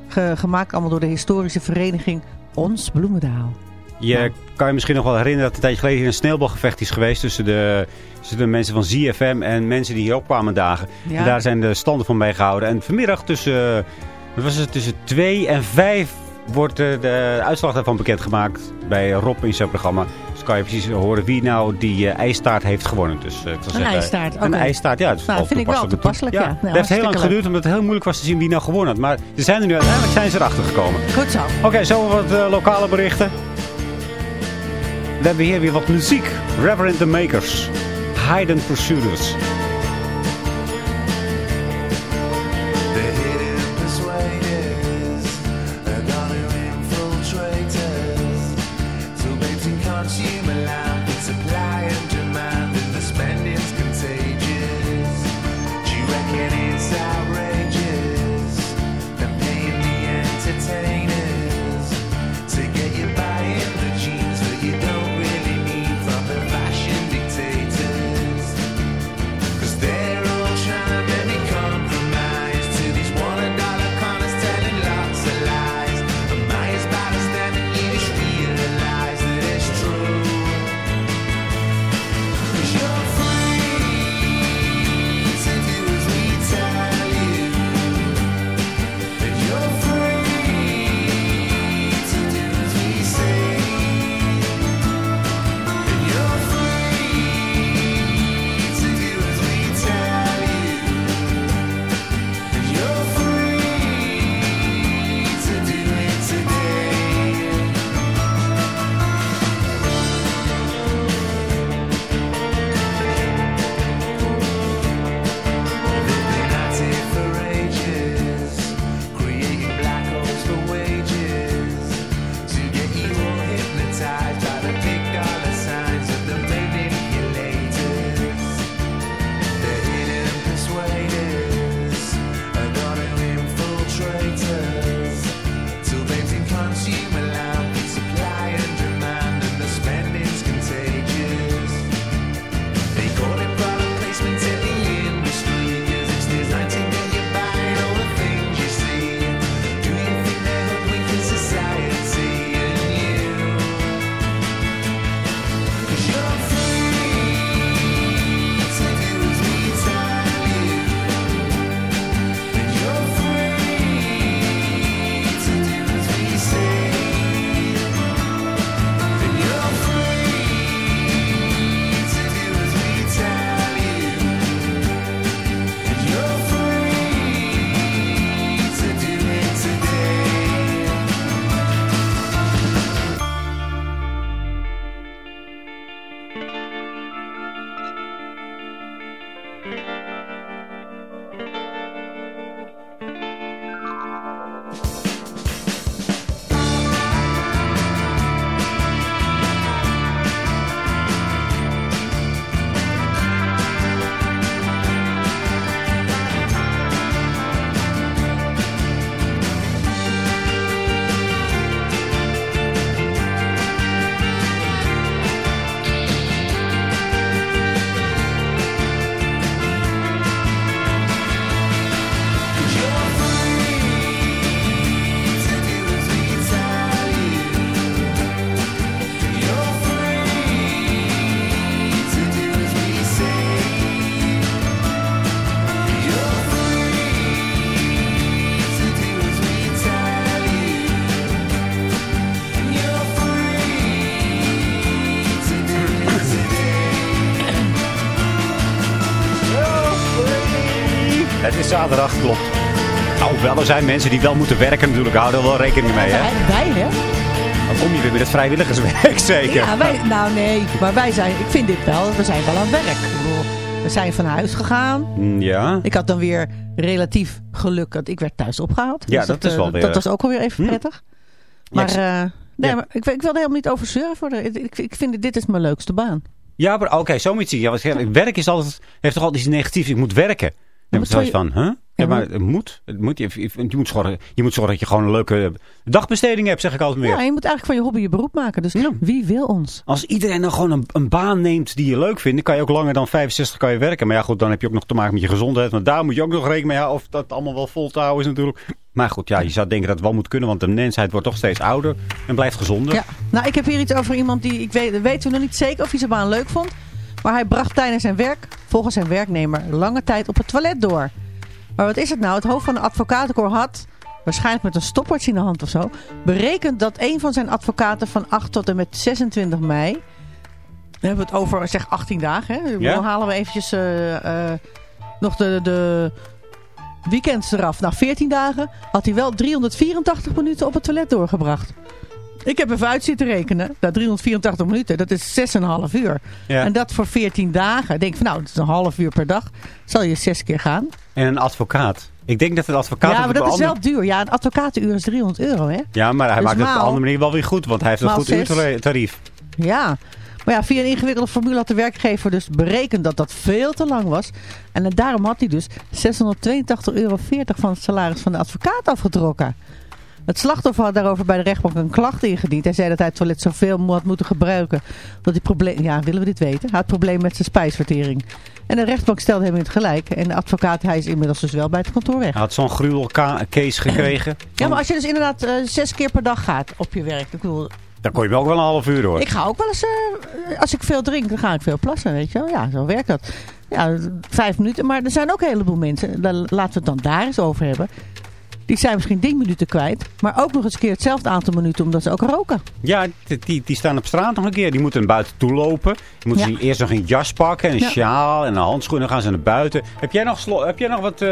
ge- gemaakt allemaal door de historische vereniging Ons Bloemendaal. Je kan je misschien nog wel herinneren dat een tijdje geleden hier een sneeuwbalgevecht is geweest tussen de, tussen de mensen van ZFM en mensen die hier ook kwamen dagen. Ja. En daar zijn de standen van bijgehouden. En vanmiddag tussen, wat was het, tussen 2 en 5 wordt eh, de uitslag daarvan bekendgemaakt bij Rob in zijn programma. Kan je precies horen wie nou die eh, ijstaart heeft gewonnen. Dus, eh, ik Een zeggen, ijstaart, Een ijstaart, ja. Dat Nou, vind ik wel toepasselijk, ja. Ja, Nou, het heeft heel lang geduurd omdat het heel moeilijk was te zien wie nou gewonnen had. Maar ze zijn er nu uiteindelijk zijn ze erachter gekomen. Goed zo. Oké, zo wat eh, lokale berichten. We hebben hier weer wat muziek. Reverend the Makers. Hidden Pursuers. Zaterdag, klopt. Nou, wel, er zijn mensen die wel moeten werken natuurlijk. Houden er wel rekening mee, hè? Wij, hè? Dan kom je weer met het vrijwilligerswerk, zeker. Ja, wij, nou nee, maar wij zijn, ik vind dit wel, we zijn wel aan werk. We zijn van huis gegaan. Mm, Ja. Ik had dan weer relatief geluk dat ik werd thuis opgehaald. Ja, dat is eh, wel weer- Dat was ook alweer even Hm. prettig. Ja, Maar, ik- eh, nee, ja. maar ik, ik wil er helemaal niet over de, ik, ik vind dit, is mijn leukste baan. Ja, maar oké, zo moet je het zien. Ja, werk is altijd, heeft toch altijd iets negatiefs. Ik moet werken. Heb maar je zoiets van, huh? Ja, maar- maar het moet. Het moet je, je, je moet zorgen, je moet zorgen dat je gewoon een leuke dagbesteding hebt, zeg ik altijd meer. Ja, je moet eigenlijk van je hobby je beroep maken. Dus Ja. wie wil ons? Als iedereen dan gewoon een, een baan neemt die je leuk vindt, dan kan je ook langer dan 65 kan je werken. Maar ja, goed, dan heb je ook nog te maken met je gezondheid. Want daar moet je ook nog rekening mee houden of dat allemaal wel vol te houden is natuurlijk. Maar goed, ja, je zou denken dat het wel moet kunnen, want de mensheid wordt toch steeds ouder en blijft gezonder. Ja. Nou, ik heb hier iets over iemand die, ik weet, weten we nog niet zeker of hij zijn baan leuk vond. Maar hij bracht tijdens zijn werk, volgens zijn werknemer, lange tijd op het toilet door. Maar wat is het nou? Het hoofd van de advocatenkoor had, waarschijnlijk met een stopwatch in de hand of zo, berekend dat een van zijn advocaten van 8 tot en met 26 mei, dan hebben we het over zeg 18 dagen, hè? Ja. Dan halen we eventjes eh, eh, nog de, de weekends eraf. Na 14 dagen had hij wel 384 minuten op het toilet doorgebracht. Ik heb even uit zitten rekenen. Dat 384 minuten, dat is 6,5 uur. Ja. En dat voor 14 dagen. Denk van nou, dat is een half uur per dag. Zal je zes keer gaan. En een advocaat. Ik denk dat een advocaat... ja, maar dat is andere- wel duur. Ja, een advocatenuur is 300 euro, hè? Ja, maar hij Dus maakt het op een andere manier wel weer goed. Want hij heeft een goed zes. uurtarief. Ja. Maar ja, via een ingewikkelde formule had de werkgever dus berekend dat dat veel te lang was. En daarom had hij dus 682,40 euro van het salaris van de advocaat afgetrokken. Het slachtoffer had daarover bij de rechtbank een klacht ingediend. Hij zei dat hij het toilet zoveel had moeten gebruiken. Dat hij probleem, ja, willen we dit weten? Hij had probleem met zijn spijsvertering. En de rechtbank stelde hem in het gelijk. En de advocaat, hij is inmiddels dus wel bij het kantoor weg. Hij had zo'n gruwelcase gekregen. Ja, maar als je dus inderdaad eh, zes keer per dag gaat op je werk. Ik bedoel, Dan kon je hem ook wel een half uur hoor. ik ga ook wel eens, eh, als ik veel drink, dan ga ik veel plassen, weet je wel. Ja, zo werkt dat. Ja, vijf minuten. Maar er zijn ook een heleboel mensen, daar, laten we het dan daar eens over hebben. Die zijn misschien 10 minuten kwijt. Maar ook nog eens een keer hetzelfde aantal minuten omdat ze ook roken. Ja, die, die, staan op straat nog een keer. Die moeten naar buiten toe lopen. Die moeten Ja. ze eerst nog een jas pakken, een Ja. sjaal en een handschoen. Dan gaan ze naar buiten. Heb jij nog, heb jij nog wat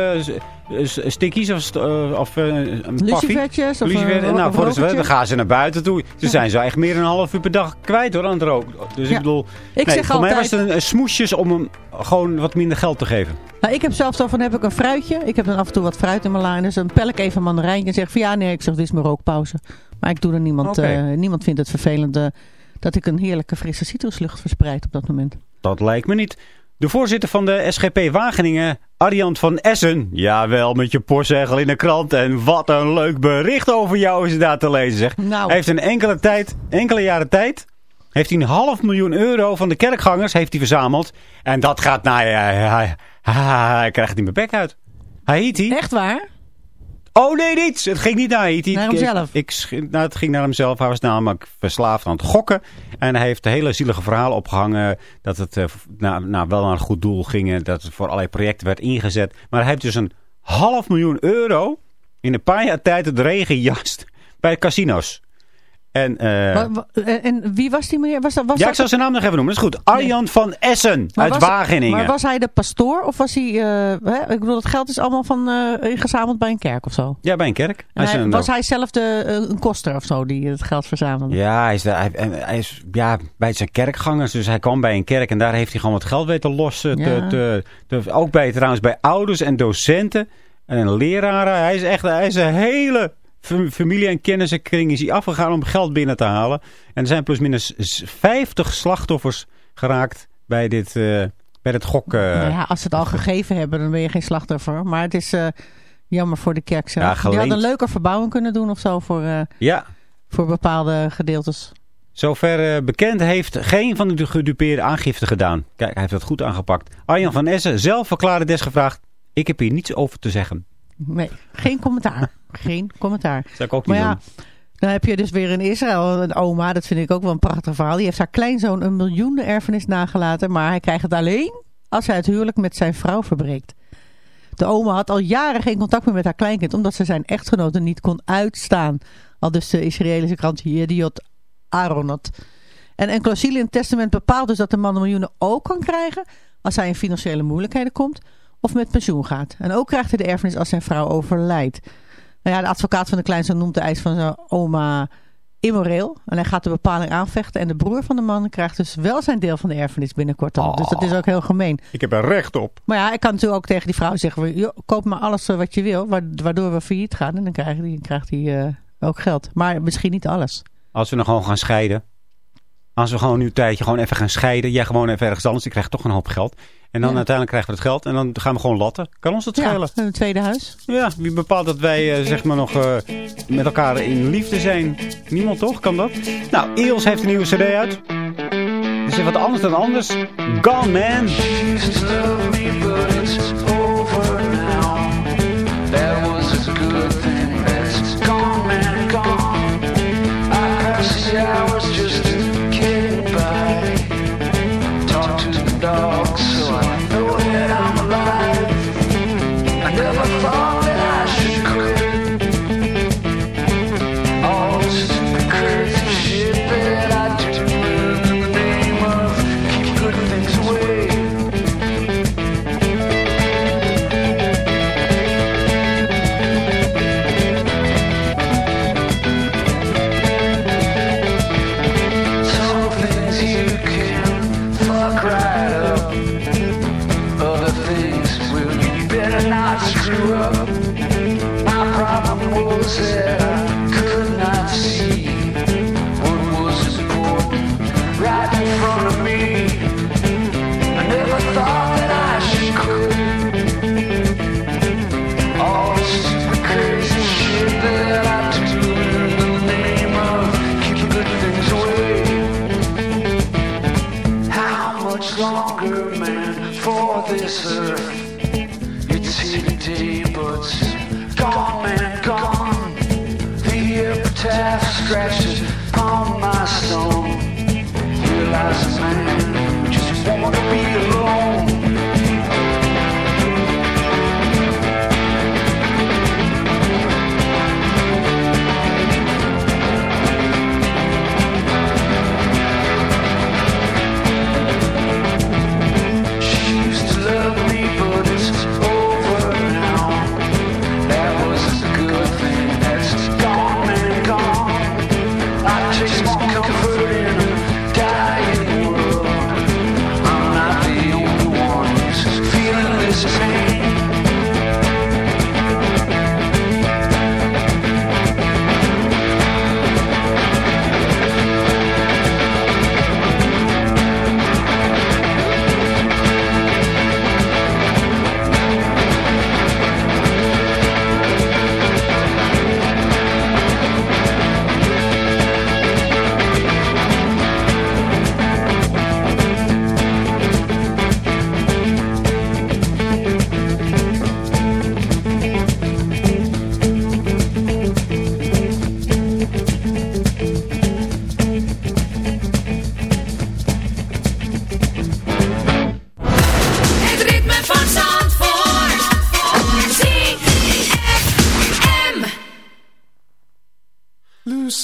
s- stickies of, eh, of eh, een? Lucifertjes of, Lucifer- nou, voor rokertje. dan gaan ze naar buiten toe. Ze zijn zo echt meer dan een half uur per dag kwijt hoor aan het roken. Dus ik bedoel, Ik nee, zeg voor mij was het een, een smoesjes om hem gewoon wat minder geld te geven. Nou, ik heb zelf zo van, heb ik een fruitje. Ik heb dan af en toe wat fruit in mijn la. En dus dan pel ik even een mandarijntje en zeg van, ja nee, ik zeg, dit is mijn rookpauze. Maar ik doe er niemand, eh, niemand vindt het vervelend eh, dat ik een heerlijke frisse citruslucht verspreid op dat moment. Dat lijkt me niet. De voorzitter van de SGP Wageningen, Arjan van Essen. Jawel, met je postzegel in de krant. En wat een leuk bericht over jou is daar te lezen, zeg. Nou. Hij heeft een enkele, tijd, enkele jaren tijd... heeft hij een half miljoen euro van de kerkgangers heeft hij verzameld. En dat gaat naar... Hij, hij, hij, krijgt het in mijn bek uit. Haiti. Echt waar? Oh nee, niets. Het ging niet naar Haiti. Naar hemzelf? Ik, nou, het ging naar hemzelf. Hij was namelijk verslaafd aan het gokken. En hij heeft hele zielige verhalen opgehangen. Dat het eh, nou, nou, wel naar een goed doel ging. en Dat het voor allerlei projecten werd ingezet. Maar hij heeft dus een half miljoen euro in een paar jaar tijd het regen gejast bij casino's. En, eh, eh, en wie was die meneer? Was dat, was ja, ik zal zijn naam nog even noemen. Dat is goed. Arjan van Essen maar uit was- Wageningen. Maar was hij de pastoor of was hij... eh, hè? Ik bedoel, het geld is allemaal van, eh, ingezameld bij een kerk of zo. Ja, bij een kerk. Hij was hij zelf de, een koster of zo die het geld verzamelde? Ja, hij is, hij, hij is ja, bij zijn kerkgangers. Dus hij kwam bij een kerk en daar heeft hij gewoon wat geld weten lossen. Te, Ja. te, te- ook bij, trouwens bij ouders en docenten en leraren. Hij is echt hij is een hele familie- en kennissenkring is hij afgegaan om geld binnen te halen. En er zijn plusminus 50 slachtoffers geraakt bij dit, eh, bij dit gok. eh. Nou ja, als ze het al gegeven hebben, dan ben je geen slachtoffer. Maar het is eh, jammer voor de kerk zelf. Ja, Die hadden geleend. een leuke verbouwing kunnen doen of zo voor, ja, voor bepaalde gedeeltes. Zover bekend heeft geen van de gedupeerden aangifte gedaan. Kijk, hij heeft dat goed aangepakt. Arjan van Essen zelf verklaarde desgevraagd... Ik heb hier niets over te zeggen. Nee, geen commentaar. Geen commentaar. Dat zou ik ook niet Maar ja, doen. dan heb je dus weer in Israël een oma. Dat vind ik ook wel een prachtig verhaal. Die heeft haar kleinzoon een miljoenen erfenis nagelaten. Maar hij krijgt het alleen als hij het huwelijk met zijn vrouw verbreekt. De oma had al jaren geen contact meer met haar kleinkind. Omdat ze zijn echtgenoten niet kon uitstaan. Al dus de Israëlische krant Yediot Aronot. En een clausule in het testament bepaalt dus dat de man de miljoenen ook kan krijgen. Als hij in financiële moeilijkheden komt. Of met pensioen gaat. En ook krijgt hij de erfenis als zijn vrouw overlijdt. Nou ja, de advocaat van de kleinzoon noemt de eis van zijn oma immoreel. En hij gaat de bepaling aanvechten. En de broer van de man krijgt dus wel zijn deel van de erfenis binnenkort al. Dus dat is ook heel gemeen. Ik heb er recht op. Maar ja, ik kan natuurlijk ook tegen die vrouw zeggen... joh, koop maar alles eh, wat je wil, wa- waardoor we failliet gaan. En dan krijgt hij krijgt hij, eh, ook geld. Maar misschien niet alles. Als we nog gewoon gaan scheiden. Als we gewoon nu een tijdje gewoon even gaan scheiden. Jij gewoon even ergens anders. Ik krijg toch een hoop geld. En dan Ja. uiteindelijk krijgen we het geld. En dan gaan we gewoon latten. Kan ons dat Ja, schelen? een tweede huis. Ja, wie bepaalt dat wij eh, zeg maar nog eh, met elkaar in liefde zijn? Niemand toch? Kan dat? Nou, Eels heeft een nieuwe cd uit. Dus even wat anders dan anders. Gone Man.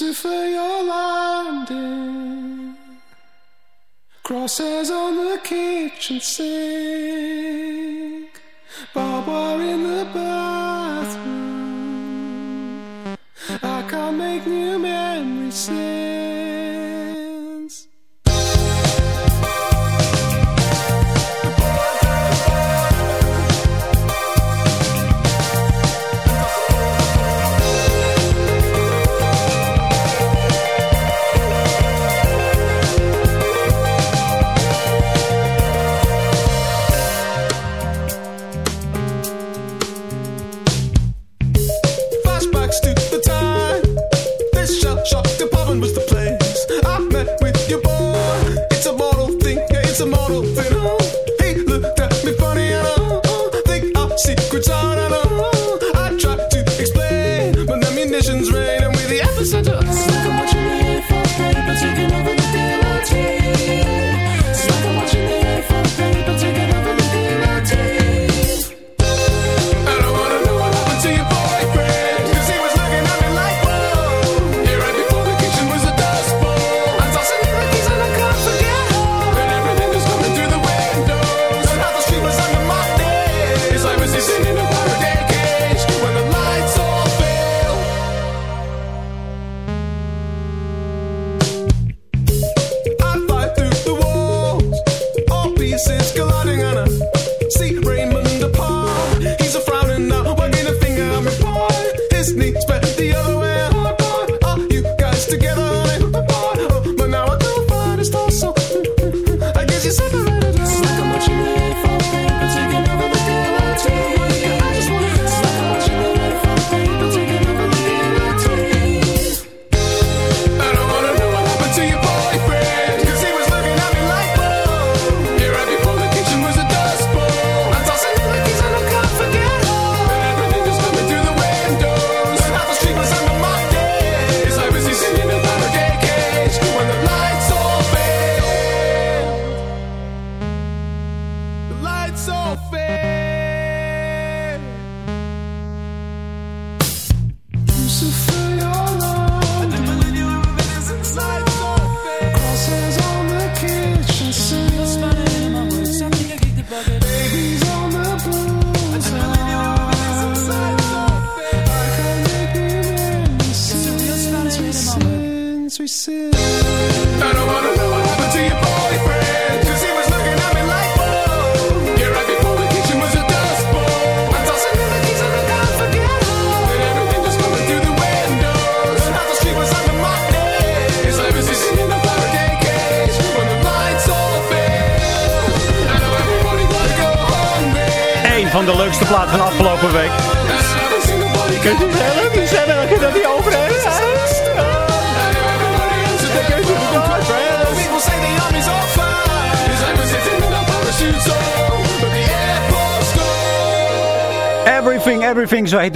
Lucifer, you're landing. Crosses on the kitchen sink. Barbara in the bathroom. I can't make new memories sing. Return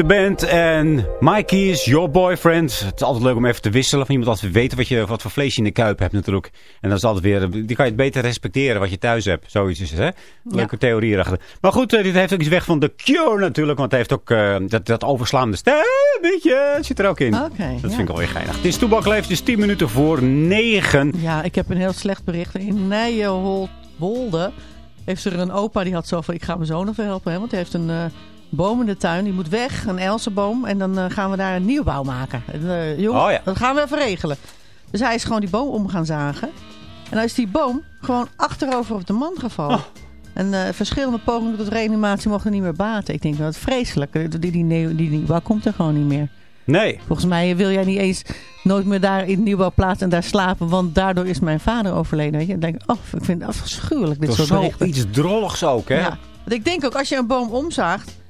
de band. En Mikey is your boyfriend. Het is altijd leuk om even te wisselen. Van iemand altijd weten wat, je, wat voor vlees je in de kuip hebt natuurlijk. En dat is altijd weer, die kan je het beter respecteren wat je thuis hebt. Zoiets is het, hè? Leuke theorie erachter. Maar goed, eh, dit heeft ook iets weg van The Cure natuurlijk. Want het heeft ook eh, dat, dat overslaande stemmetje zit er ook in. Oké, dat ja. vind ik wel weer geinig. Het is Toebak leeft, het is 10 minuten voor 9. Ja, ik heb een heel slecht bericht. In Nijenholtwolde heeft er een opa die had zo van... ik ga mijn zoon even helpen, hè, want hij heeft een eh, boom in de tuin. Die moet weg, een Elsenboom. En dan eh, gaan we daar een nieuwbouw maken. En, eh, jongen, Oh ja. dat gaan we even regelen. Dus hij is gewoon die boom om gaan zagen. En dan is die boom gewoon achterover op de man gevallen. Oh. En eh, verschillende pogingen tot reanimatie mochten niet meer baten. Ik denk, wat vreselijk. Die, die, die, die nieuwbouw komt er gewoon niet meer. Nee. Volgens mij wil jij niet eens nooit meer daar in nieuwbouw plaatsen en daar slapen. Want daardoor is mijn vader overleden. Weet je? Denk ik, oh, ik vind het afschuwelijk dit Dat is soort wel berichten. iets drolligs ook, hè? Ja. Want ik denk ook, als je een boom omzaagt.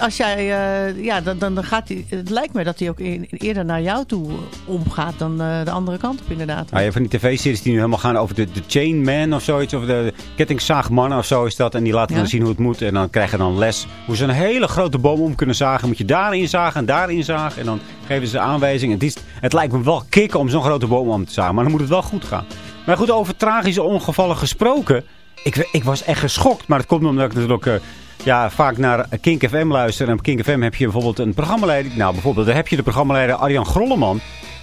Als jij, eh, ja, dan, dan gaat hij. Het lijkt me dat hij ook in- eerder naar jou toe omgaat dan eh, de andere kant op, inderdaad. Ah, je hebt van die tv-series die nu helemaal gaan over de, de Chain Man of zoiets. Of de kettingzaagman of zo is dat. En die laten Ja. dan zien hoe het moet. En dan krijg je dan les hoe ze een hele grote boom om kunnen zagen. Moet je daarin zagen en daarin zagen. En dan geven ze aanwijzingen. Het, is, het lijkt me wel kicken om zo'n grote boom om te zagen. Maar dan moet het wel goed gaan. Maar goed, over tragische ongevallen gesproken. Ik, ik was echt geschokt. Maar dat komt omdat ik natuurlijk... ja, vaak naar Kink FM luister. En op Kink FM heb je bijvoorbeeld een programmaleider. Nou, bijvoorbeeld, daar heb je de programmaleider Arjan Grolleman.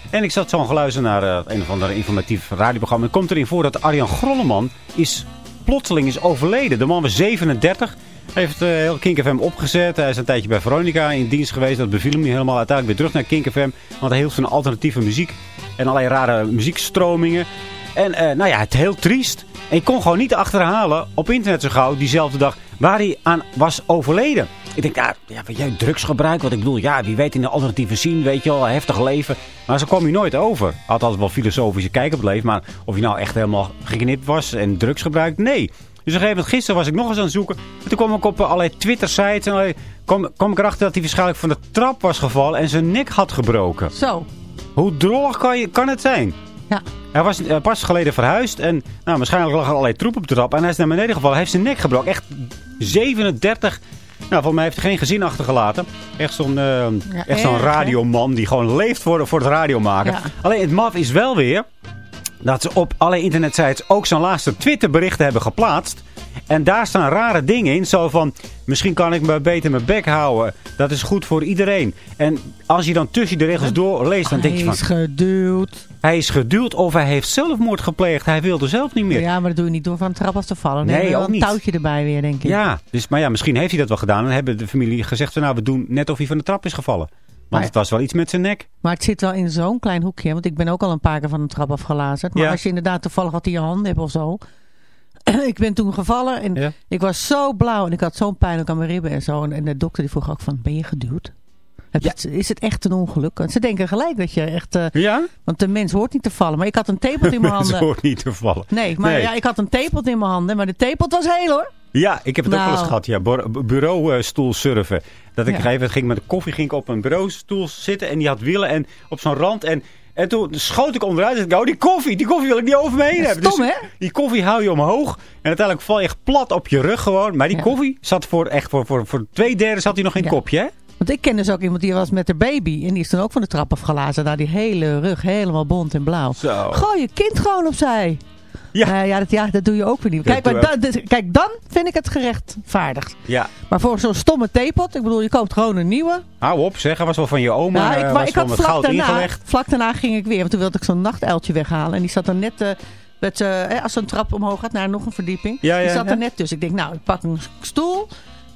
En ik zat zo geluisterd naar eh, een of ander informatief radioprogramma. En komt erin voor dat Arjan Grolleman is plotseling is overleden. De man was 37. Hij heeft eh, heel Kink FM opgezet. Hij is een tijdje bij Veronica in dienst geweest. Dat beviel hem helemaal. Uiteindelijk weer terug naar Kink FM. Want hij hield van alternatieve muziek. En allerlei rare muziekstromingen. En eh, nou ja, het heel triest. En je kon gewoon niet achterhalen op internet zo gauw diezelfde dag waar hij aan was overleden. Ik denk, ja, ja wat jij drugsgebruik, wat ik bedoel, ja, wie weet in de alternatieve scene, weet je wel, heftig leven. Maar zo kwam hij nooit over. Had altijd wel filosofische kijk op het leven, maar of hij nou echt helemaal geknipt was en drugs gebruikt, nee. Dus op een gegeven moment, gisteren was ik nog eens aan het zoeken. En toen kwam ik op eh, allerlei Twitter-sites en allerlei, kwam, kwam ik erachter dat hij waarschijnlijk van de trap was gevallen en zijn nek had gebroken. Zo, Hoe drollig kan, je, kan het zijn? Ja. Hij was eh, pas geleden verhuisd en nou, waarschijnlijk lag er allerlei troep op de trap. En hij is naar beneden gevallen. Hij heeft zijn nek gebroken. Echt 37. Nou, volgens mij heeft hij geen gezin achtergelaten. Echt zo'n eh, echt zo'n radioman die gewoon leeft voor, voor het radio maken. Ja. Alleen het maf is wel weer dat ze op alle internetsites ook zijn laatste Twitter-berichten hebben geplaatst. En daar staan rare dingen in. Zo van, misschien kan ik me beter mijn bek houden. Dat is goed voor iedereen. En als je dan tussen de regels doorleest, dan denk je Hij van... is geduwd. Hij is geduwd of hij heeft zelfmoord gepleegd. Hij wilde zelf niet meer. Ja, Ja, maar dat doe je niet door van de trap af te vallen. Nee, Nee, ook een niet. touwtje erbij weer, denk ik. dus, maar ja, misschien heeft hij dat wel gedaan. En hebben de familie gezegd, van, nou, we doen net of hij van de trap is gevallen. Want het was wel iets met zijn nek. Maar het zit wel in zo'n klein hoekje. Want ik ben ook al een paar keer van een trap afgelazerd. Maar Ja. als je inderdaad toevallig wat in je handen hebt of zo. ik ben toen gevallen en Ja. ik was zo blauw. En ik had zo'n pijn ook aan mijn ribben en zo. En, en de dokter die vroeg ook van, ben je geduwd? Heb het- is het echt een ongeluk? Want ze denken gelijk dat je echt... eh, Ja? want de mens hoort niet te vallen. Maar ik had een tepelt in mijn handen. hoort niet te vallen. Nee, maar Nee. Ja, ik had een tepelt in mijn handen. Maar de tepelt was heel hoor. Ja, ik heb het ook Nou. wel eens gehad. Ja, bureaustoel surfen. Dat ik Ja. ging met de koffie ging ik op een bureaustoel zitten. En die had wielen en op zo'n rand. En, en toen schoot ik onderuit. En ik oh, die koffie, die koffie wil ik niet over me heen hebben. stom, dus hè? Die koffie hou je omhoog. En uiteindelijk val je echt plat op je rug gewoon. Maar die Ja. koffie zat voor, echt voor, voor, voor twee derde zat hij nog in Ja. kopje, hè? Want ik ken dus ook iemand die was met haar baby. En die is dan ook van de trap afgelazen. Daar die hele rug helemaal bont en blauw. Zo. Gooi je kind gewoon opzij. Ja. Ja, ja, dat, ja dat doe je ook weer niet. Kijk, maar ik dan, dit- kijk, dan vind ik het gerechtvaardigd. Ja. Maar voor zo'n stomme theepot, ik bedoel, je koopt gewoon een nieuwe. Hou op, zeg. Was wel van je oma. Nou, ik, eh, maar was ik had vlak goud daarna, ingelegd. vlak daarna ging ik weer. Want toen wilde ik zo'n nachtuiltje weghalen. En die zat er net, eh, met, eh, eh, als zo'n trap omhoog gaat naar nog een verdieping. Ja, ja, die zat ja. er net tussen. Ik denk, nou, ik pak een stoel,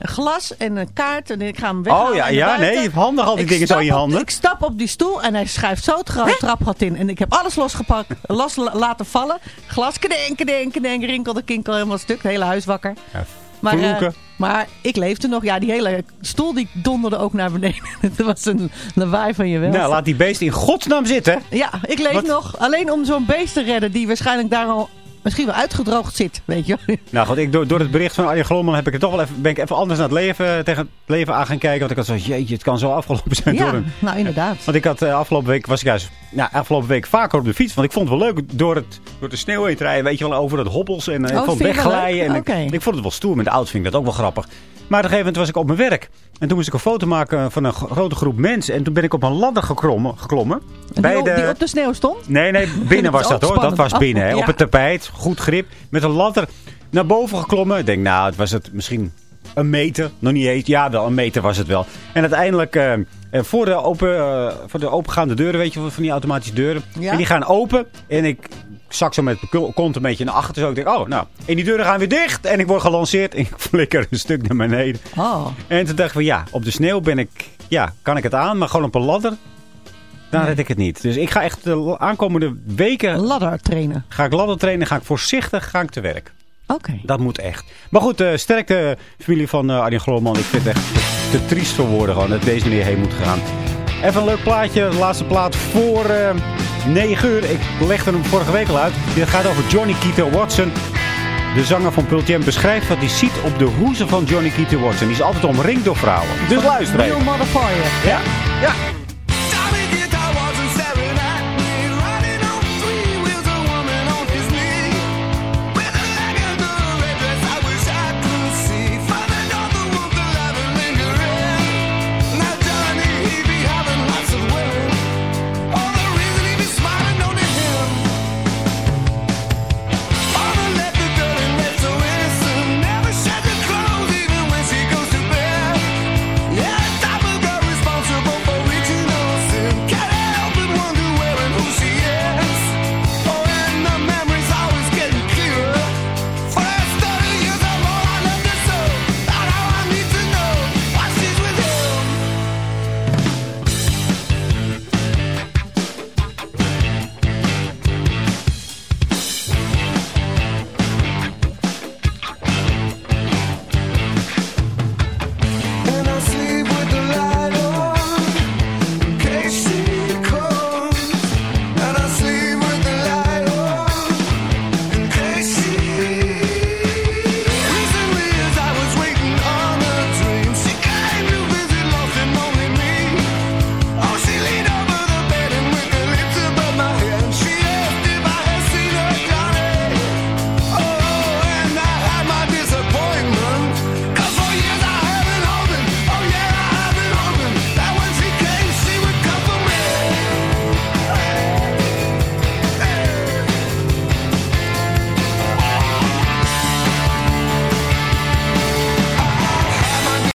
glas en een kaart. En ik ga hem weghalen. Oh ja, ja, naar buiten. nee. Handig al die Ik dingen zo in je op- handen. Ik stap op die stoel en hij schuift zo het trapgat in. En ik heb alles losgepakt, los la- laten vallen. Glas, kedeng, kedeng, kedeng, rinkelde kinkel helemaal stuk. Het hele huis wakker. Ja, Maar, eh, maar ik leefde nog. Ja, die hele stoel die donderde ook naar beneden. Het was een lawaai van je wel. Nou, laat die beest in godsnaam zitten. Ja, ik leef Wat? nog. Alleen om zo'n beest te redden die waarschijnlijk daar al misschien wel uitgedroogd zit. Weet je Nou goed, ik, door, door het bericht van Arjen Glomman heb ik er toch wel even, ben ik even anders naar het leven, tegen het leven aan gaan kijken. Want ik had zo, jeetje, het kan zo afgelopen zijn door Ja, een... nou inderdaad. Want ik had eh, afgelopen week, was ik juist, nou, afgelopen week vaker op de fiets. Want ik vond het wel leuk door, het, door de sneeuw heen te rijden. Weet je wel, over het hobbels en eh, Oh, ik vond wegglijden. En ik, vond het wel stoer. Met de auto vind ik dat ook wel grappig. Maar op een gegeven moment was ik op mijn werk. En toen moest ik een foto maken van een gro- grote groep mensen. En toen ben ik op een ladder geklommen. geklommen Die, die op de sneeuw stond? Nee, nee, binnen was dat hoor. Dat was binnen. hè. Oh, Op het tapijt, goed grip. Met een ladder naar boven geklommen. Ik denk, nou, het was het misschien een meter. Nog niet eens. Ja, wel, een meter was het wel. En uiteindelijk, eh, eh, voor, de open, eh, voor de opengaande deuren, weet je, van die automatische deuren. Ja. En die gaan open. En ik zak zo met mijn kont een beetje naar achter. Zo ik denk, oh, nou. En die deuren gaan weer dicht. En ik word gelanceerd. En ik flikker een stuk naar beneden. Oh. En toen dacht ik van, ja, op de sneeuw ben ik, ja, kan ik het aan. Maar gewoon op een ladder, dan red ik het niet. Dus ik ga echt de aankomende weken Ladder trainen. Ga ik ladder trainen, ga ik voorzichtig ga ik te werk. Oké. Dat moet echt. Maar goed, eh sterkte familie van eh Arjen Glorman. Ik vind het echt te triest voor woorden gewoon dat deze meneer heen moet gaan. Even een leuk plaatje, de laatste plaat voor eh 9 uur. Ik legde hem vorige week al uit. Dit gaat over Johnny Keaton Watson. De zanger van Pearl Jam beschrijft wat hij ziet op de hoezen van Johnny Keaton Watson. Die is altijd omringd door vrouwen. Dus luister even. Real motherfucker. Ja, ja.